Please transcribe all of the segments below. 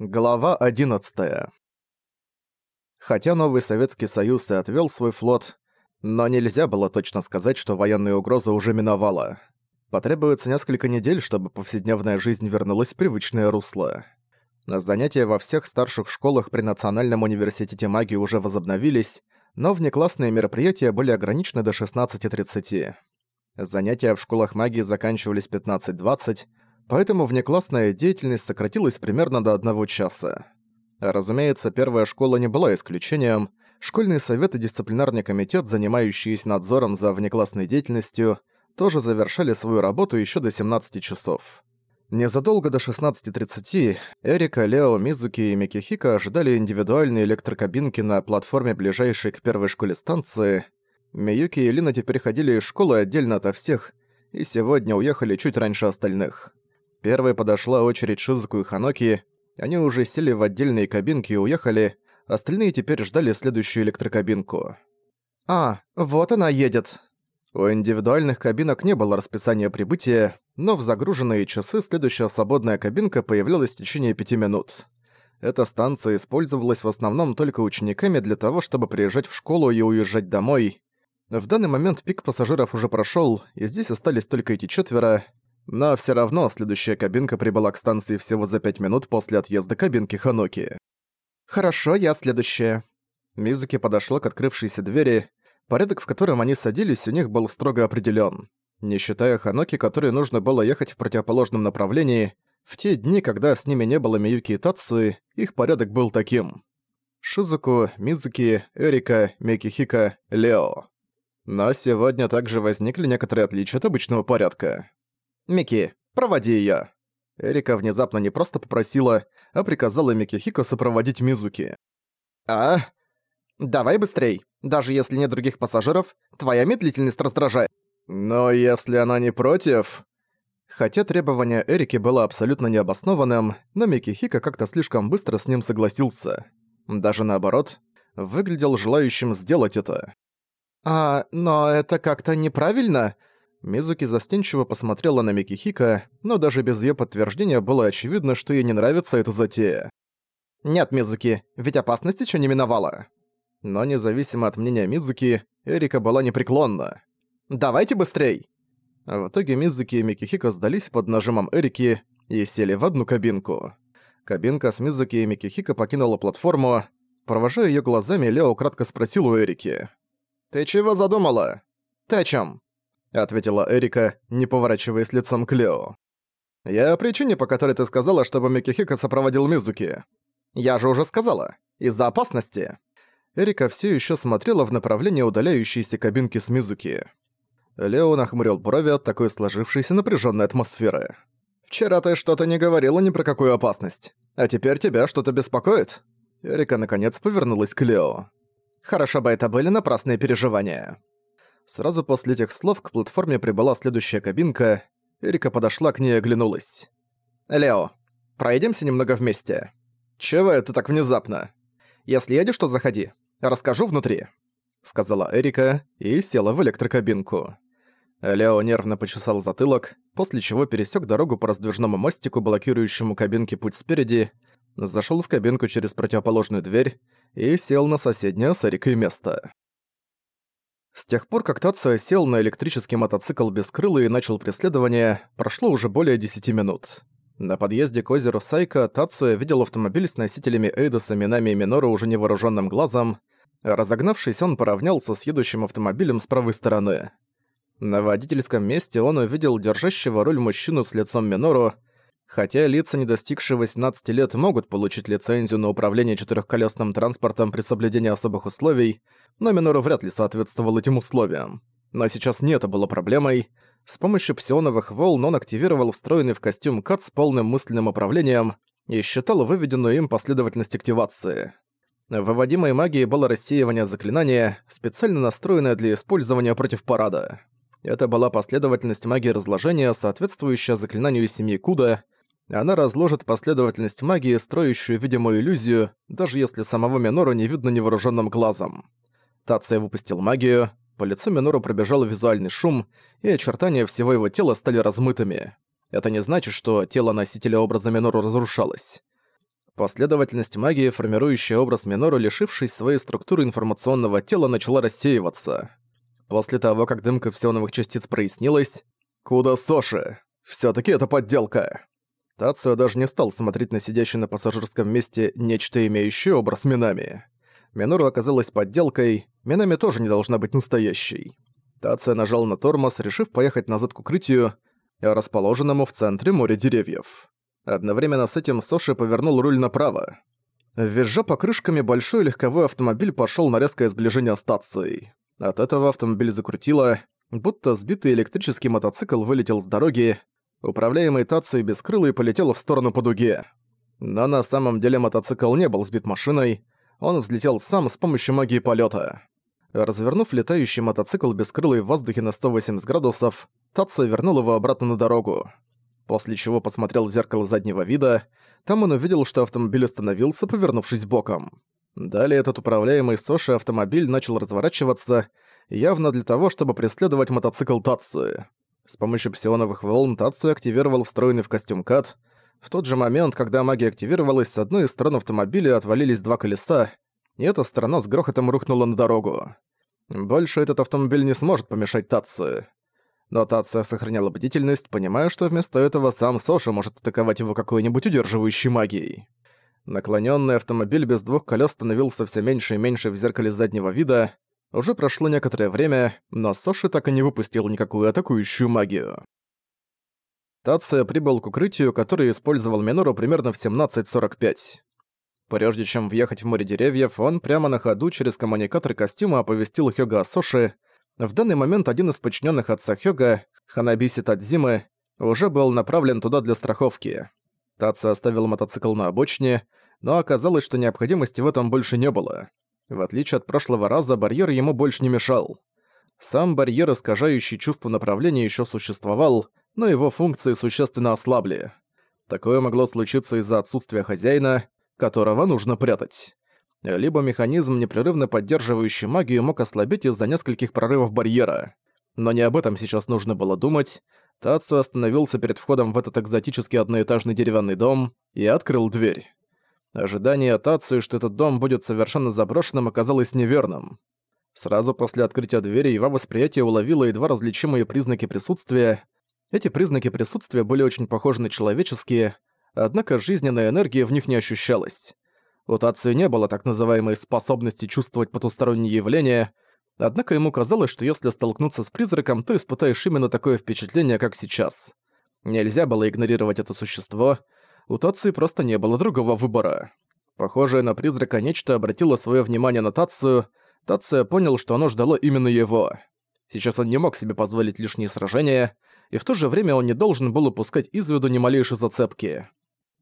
Глава 11. Хотя новый Советский Союз и отвел свой флот, но нельзя было точно сказать, что военная угроза уже миновала. Потребуется несколько недель, чтобы повседневная жизнь вернулась в привычное русло. Занятия во всех старших школах при Национальном университете магии уже возобновились, но внеклассные мероприятия были ограничены до 16.30. Занятия в школах магии заканчивались 15.20, поэтому внеклассная деятельность сократилась примерно до одного часа. Разумеется, первая школа не была исключением. Школьный совет и дисциплинарный комитет, занимающиеся надзором за внеклассной деятельностью, тоже завершали свою работу еще до 17 часов. Незадолго до 16.30 Эрика, Лео, Мизуки и Микихика ожидали индивидуальные электрокабинки на платформе, ближайшей к первой школе станции. Миюки и Лина теперь ходили из школы отдельно ото всех, и сегодня уехали чуть раньше остальных. Первой подошла очередь Шизуку и Ханоки, они уже сели в отдельные кабинки и уехали, остальные теперь ждали следующую электрокабинку. «А, вот она едет!» У индивидуальных кабинок не было расписания прибытия, но в загруженные часы следующая свободная кабинка появлялась в течение пяти минут. Эта станция использовалась в основном только учениками для того, чтобы приезжать в школу и уезжать домой. В данный момент пик пассажиров уже прошёл, и здесь остались только эти четверо, но всё равно следующая кабинка прибыла к станции всего за пять минут после отъезда кабинки Ханоки. «Хорошо, я следующая». Мизуки подошла к открывшейся двери. Порядок, в котором они садились, у них был строго определён. Не считая Ханоки, которой нужно было ехать в противоположном направлении, в те дни, когда с ними не было Миюки и Тацуи, их порядок был таким. Шизуку, Мизуки, Эрика, Микихика, Лео. Но сегодня также возникли некоторые отличия от обычного порядка. «Микки, проводи её». Эрика внезапно не просто попросила, а приказала Микки Хико сопроводить Мизуки. «А? Давай быстрей. Даже если нет других пассажиров, твоя медлительность раздражает». «Но если она не против...» Хотя требование Эрики было абсолютно необоснованным, но Микки Хико как-то слишком быстро с ним согласился. Даже наоборот, выглядел желающим сделать это. «А, но это как-то неправильно. Мизуки застенчиво посмотрела на Микихика, но даже без её подтверждения было очевидно, что ей не нравится эта затея. «Нет, Мизуки, ведь опасность ещё не миновала». Но независимо от мнения Мизуки, Эрика была непреклонна. «Давайте быстрей!» В итоге Мизуки и Микихика сдались под нажимом Эрики и сели в одну кабинку. Кабинка с Мизуки и Микихика покинула платформу. Провожая её глазами, Лео кратко спросил у Эрики. «Ты чего задумала?» «Ты о чём?» — ответила Эрика, не поворачиваясь лицом к Лео. «Я о причине, по которой ты сказала, чтобы Микихика сопроводил Мизуки. Я же уже сказала. Из-за опасности». Эрика все еще смотрела в направлении удаляющейся кабинки с Мизуки. Лео нахмурил брови от такой сложившейся напряженной атмосферы. «Вчера ты что-то не говорила ни про какую опасность. А теперь тебя что-то беспокоит?» Эрика наконец повернулась к Лео. «Хорошо бы это были напрасные переживания». Сразу после этих слов к платформе прибыла следующая кабинка. Эрика подошла к ней и оглянулась. «Лео, пройдемся немного вместе». «Чего это так внезапно?» «Если едешь, то заходи. Расскажу внутри», — сказала Эрика и села в электрокабинку. Лео нервно почесал затылок, после чего пересек дорогу по раздвижному мостику, блокирующему кабинке путь спереди, зашел в кабинку через противоположную дверь и сел на соседнее с Эрикой место. С тех пор, как Тацио сел на электрический мотоцикл без крыла и начал преследование, прошло уже более 10 минут. На подъезде к озеру Сайка Тацио видел автомобиль с носителями Эйдоса, Минами и Минора уже невооруженным глазом. Разогнавшись, он поравнялся с едущим автомобилем с правой стороны. На водительском месте он увидел держащего руль мужчину с лицом Минору, хотя лица, не достигшие 18 лет, могут получить лицензию на управление четырехколесным транспортом при соблюдении особых условий, но Минору вряд ли соответствовал этим условиям. Но сейчас не это было проблемой. С помощью псионовых волн он активировал встроенный в костюм КАТ с полным мысленным управлением и считал выведенную им последовательность активации. Выводимой магии было рассеивание заклинания, специально настроенное для использования против парада. Это была последовательность магии разложения, соответствующая заклинанию семьи Куда. Она разложит последовательность магии, строящую видимую иллюзию, даже если самого Минору не видно невооруженным глазом. Тация выпустил магию, по лицу Минору пробежал визуальный шум, и очертания всего его тела стали размытыми. Это не значит, что тело носителя образа Минору разрушалось. Последовательность магии, формирующая образ Минору, лишившись своей структуры информационного тела, начала рассеиваться. После того, как дымка псионовых частиц прояснилась, «Куда Соши? Всё-таки это подделка!» Тацио даже не стал смотреть на сидящее на пассажирском месте нечто имеющее образ Минами. Минору оказалась подделкой, Минами тоже не должна быть настоящей. Тацио нажал на тормоз, решив поехать назад к укрытию, расположенному в центре моря деревьев. Одновременно с этим Соши повернул руль направо. Визжа покрышками, большой легковой автомобиль пошёл на резкое сближение с Тацией. От этого автомобиль закрутило, будто сбитый электрический мотоцикл вылетел с дороги, управляемый Тацией бескрылый полетел в сторону по дуге. Но на самом деле мотоцикл не был сбит машиной, он взлетел сам с помощью магии полета. Развернув летающий мотоцикл бескрылый в воздухе на 180 градусов, Тацио вернул его обратно на дорогу. После чего посмотрел в зеркало заднего вида, там он увидел, что автомобиль остановился, повернувшись боком. Далее этот управляемый Соши автомобиль начал разворачиваться, явно для того, чтобы преследовать мотоцикл Тацуи. С помощью псионовых волн Тацуи активировал встроенный в костюм Кат. В тот же момент, когда магия активировалась, с одной из сторон автомобиля отвалились два колеса, и эта сторона с грохотом рухнула на дорогу. Больше этот автомобиль не сможет помешать Тацуи. Но Тация сохраняла бдительность, понимая, что вместо этого сам Соши может атаковать его какой-нибудь удерживающей магией. Наклонённый автомобиль без двух колёс становился все меньше и меньше в зеркале заднего вида. Уже прошло некоторое время, но Соши так и не выпустил никакую атакующую магию. Тация прибыл к укрытию, которое использовал Минору примерно в 17.45. Прежде чем въехать в море деревьев, он прямо на ходу через коммуникатор костюма оповестил Хёга Соши. В данный момент один из подчиненных отца Хёга, Ханабиси Тадзимы, уже был направлен туда для страховки. Тацу оставил мотоцикл на обочине, но оказалось, что необходимости в этом больше не было. В отличие от прошлого раза, барьер ему больше не мешал. Сам барьер, искажающий чувство направления, еще существовал, но его функции существенно ослабли. Такое могло случиться из-за отсутствия хозяина, которого нужно прятать. Либо механизм, непрерывно поддерживающий магию, мог ослабеть из-за нескольких прорывов барьера. Но не об этом сейчас нужно было думать. Тацу остановился перед входом в этот экзотический одноэтажный деревянный дом и открыл дверь. Ожидание Тацию, что этот дом будет совершенно заброшенным, оказалось неверным. Сразу после открытия двери его восприятие уловило едва различимые признаки присутствия. Эти признаки присутствия были очень похожи на человеческие, однако жизненной энергии в них не ощущалось. У Тацию не было так называемой способности чувствовать потусторонние явления, однако ему казалось, что если столкнуться с призраком, то испытаешь именно такое впечатление, как сейчас. Нельзя было игнорировать это существо, у Тации просто не было другого выбора. Похожее на призрака нечто обратило свое внимание на Тацию, Тация понял, что оно ждало именно его. Сейчас он не мог себе позволить лишние сражения, и в то же время он не должен был упускать из виду ни малейшей зацепки.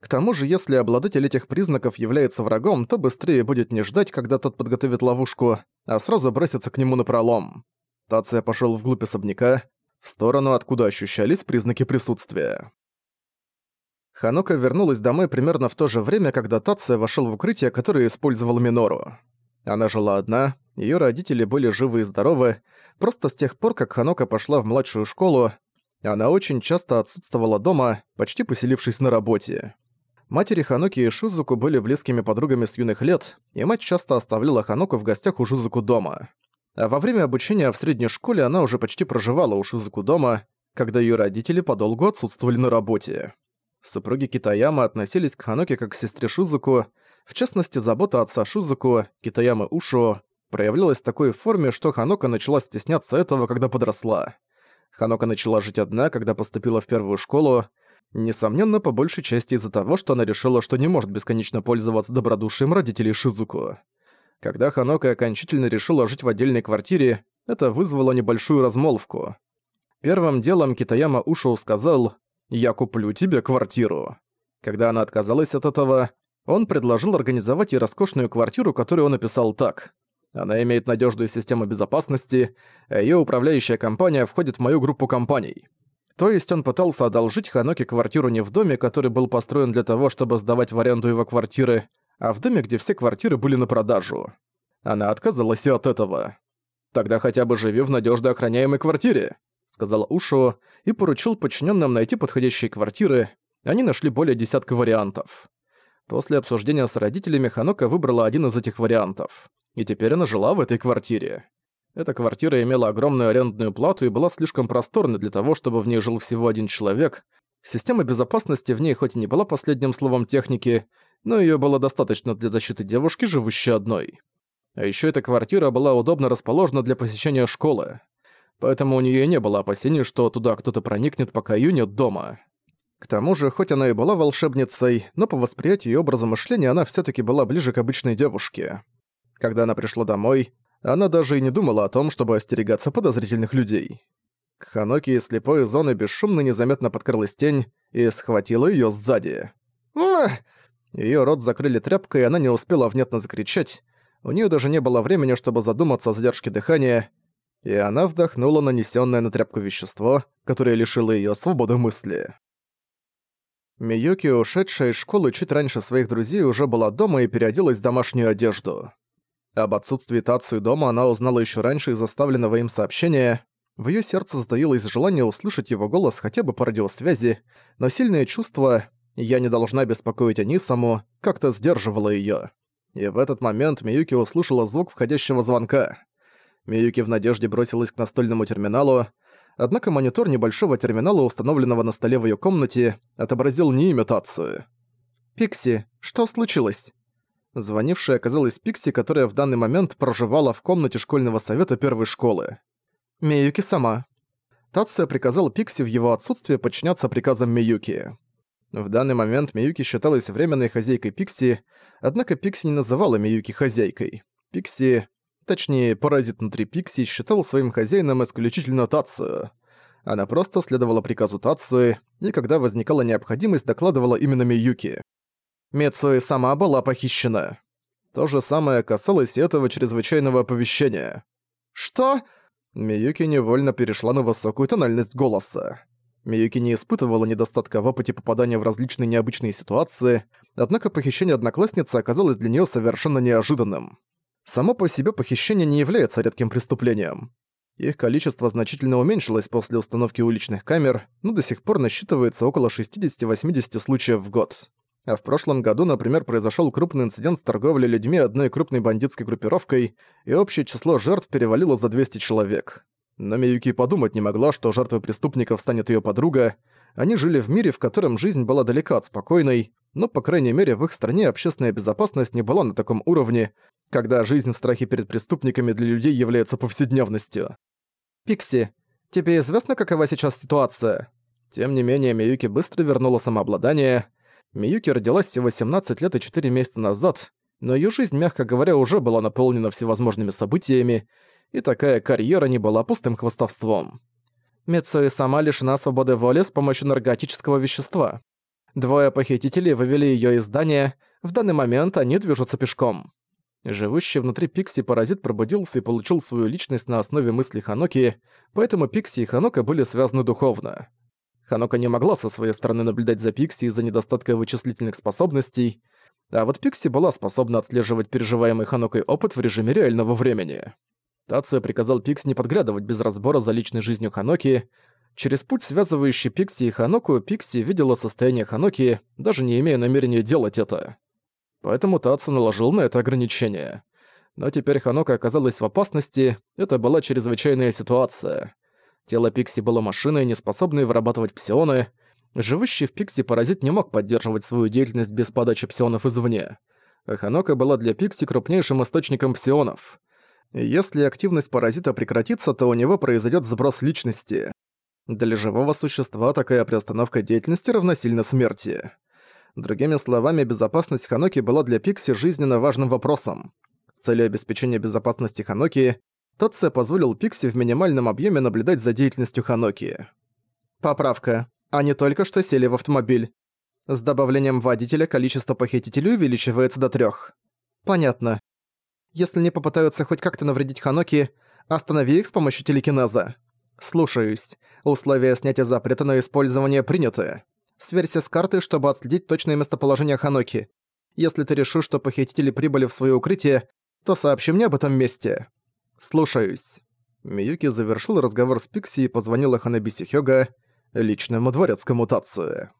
К тому же, если обладатель этих признаков является врагом, то быстрее будет не ждать, когда тот подготовит ловушку, а сразу броситься к нему напролом. Тация пошёл вглубь особняка, в сторону, откуда ощущались признаки присутствия. Ханока вернулась домой примерно в то же время, когда Тация вошёл в укрытие, которое использовал Минору. Она жила одна, её родители были живы и здоровы, просто с тех пор, как Ханока пошла в младшую школу, она очень часто отсутствовала дома, почти поселившись на работе. Матери Ханоки и Шизуку были близкими подругами с юных лет, и мать часто оставляла Ханоку в гостях у Шизуку дома. А во время обучения в средней школе она уже почти проживала у Шизуку дома, когда ее родители подолгу отсутствовали на работе. Супруги Китаяма относились к Ханоке как к сестре Шизуку, в частности, забота отца Шизуку, Китаямы Ушо, проявлялась в такой форме, что Ханока начала стесняться этого, когда подросла. Ханока начала жить одна, когда поступила в первую школу, Несомненно, по большей части из-за того, что она решила, что не может бесконечно пользоваться добродушием родителей Шизуку. Когда Ханока окончательно решила жить в отдельной квартире, это вызвало небольшую размолвку. Первым делом Китаяма Ушоу сказал «Я куплю тебе квартиру». Когда она отказалась от этого, он предложил организовать ей роскошную квартиру, которую он описал так. Она имеет надежную систему безопасности, а её управляющая компания входит в мою группу компаний. То есть он пытался одолжить Ханоке квартиру не в доме, который был построен для того, чтобы сдавать в аренду его квартиры, а в доме, где все квартиры были на продажу. Она отказалась и от этого. «Тогда хотя бы живи в надежно охраняемой квартире», — сказал Ушо и поручил подчиненным найти подходящие квартиры. Они нашли более десятка вариантов. После обсуждения с родителями Ханока выбрала один из этих вариантов. И теперь она жила в этой квартире. Эта квартира имела огромную арендную плату и была слишком просторной для того, чтобы в ней жил всего один человек. Система безопасности в ней хоть и не была последним словом техники, но её было достаточно для защиты девушки, живущей одной. А ещё эта квартира была удобно расположена для посещения школы. Поэтому у неё не было опасений, что туда кто-то проникнет, пока её нет дома. К тому же, хоть она и была волшебницей, но по восприятию и образу мышления она всё-таки была ближе к обычной девушке. Когда она пришла домой, она даже и не думала о том, чтобы остерегаться подозрительных людей. К Ханоки из слепой зоны бесшумно незаметно подкралась тень и схватила её сзади. Её рот закрыли тряпкой, и она не успела внятно закричать. У неё даже не было времени, чтобы задуматься о задержке дыхания, и она вдохнула нанесённое на тряпку вещество, которое лишило её свободы мысли. Миюки, ушедшая из школы чуть раньше своих друзей, уже была дома и переоделась в домашнюю одежду. Об отсутствии Тацию дома она узнала ещё раньше из оставленного им сообщения. В её сердце затаилось желание услышать его голос хотя бы по радиосвязи, но сильное чувство «я не должна беспокоить Анисаму» как-то сдерживало её. И в этот момент Миюки услышала звук входящего звонка. Миюки в надежде бросилась к настольному терминалу, однако монитор небольшого терминала, установленного на столе в её комнате, отобразил не имитацию. «Пикси, что случилось?» Звонившая оказалась Пикси, которая в данный момент проживала в комнате школьного совета первой школы. Миюки сама. Тация приказал Пикси в его отсутствие подчиняться приказам Миюки. В данный момент Миюки считалась временной хозяйкой Пикси, однако Пикси не называла Миюки хозяйкой. Пикси, точнее, паразит внутри Пикси, считал своим хозяином исключительно Тацию. Она просто следовала приказу Тацию, и когда возникала необходимость, докладывала именно Миюки. Мецуи сама была похищена. То же самое касалось и этого чрезвычайного оповещения. «Что?» Миюки невольно перешла на высокую тональность голоса. Миюки не испытывала недостатка в опыте попадания в различные необычные ситуации, однако похищение одноклассницы оказалось для неё совершенно неожиданным. Само по себе похищение не является редким преступлением. Их количество значительно уменьшилось после установки уличных камер, но до сих пор насчитывается около 60-80 случаев в год. А в прошлом году, например, произошел крупный инцидент с торговлей людьми одной крупной бандитской группировкой, и общее число жертв перевалило за 200 человек. Но Миюки подумать не могла, что жертвой преступников станет ее подруга. Они жили в мире, в котором жизнь была далека от спокойной, но, по крайней мере, в их стране общественная безопасность не была на таком уровне, когда жизнь в страхе перед преступниками для людей является повседневностью. «Пикси, тебе известно, какова сейчас ситуация?» Тем не менее, Миюки быстро вернула самообладание, Миюки родилась всего 17 лет и 4 месяца назад, но её жизнь, мягко говоря, уже была наполнена всевозможными событиями, и такая карьера не была пустым хвостовством. Мицуи сама лишена свободы воли с помощью наркотического вещества. Двое похитителей вывели её из здания, в данный момент они движутся пешком. Живущий внутри Пикси паразит пробудился и получил свою личность на основе мыслей Ханоки, поэтому Пикси и Ханока были связаны духовно. Ханока не могла со своей стороны наблюдать за Пикси из-за недостатка вычислительных способностей, а вот Пикси была способна отслеживать переживаемый Ханокой опыт в режиме реального времени. Тация приказал Пикси не подглядывать без разбора за личной жизнью Ханоки. Через путь, связывающий Пикси и Ханоку, Пикси видела состояние Ханоки, даже не имея намерения делать это. Поэтому Тация наложил на это ограничение. Но теперь Ханока оказалась в опасности, это была чрезвычайная ситуация. Тело Пикси было машиной, не способной вырабатывать псионы. Живущий в Пикси паразит не мог поддерживать свою деятельность без подачи псионов извне. А Ханока была для Пикси крупнейшим источником псионов. Если активность паразита прекратится, то у него произойдет сброс личности. Для живого существа такая приостановка деятельности равносильна смерти. Другими словами, безопасность Ханоки была для Пикси жизненно важным вопросом. С целью обеспечения безопасности Ханоки Татце позволил Пикси в минимальном объеме наблюдать за деятельностью Ханоки. Поправка. Они только что сели в автомобиль. С добавлением водителя количество похитителей увеличивается до трех. Понятно. Если они попытаются хоть как-то навредить Ханоки, останови их с помощью телекинеза. Слушаюсь. Условия снятия запрета на использование приняты. Сверься с картой, чтобы отследить точное местоположение Ханоки. Если ты решишь, что похитители прибыли в свое укрытие, то сообщи мне об этом месте. «Слушаюсь». Миюки завершил разговор с Пикси и позвонила Ханабиси Хёга, личному дворецкому Тацуэ.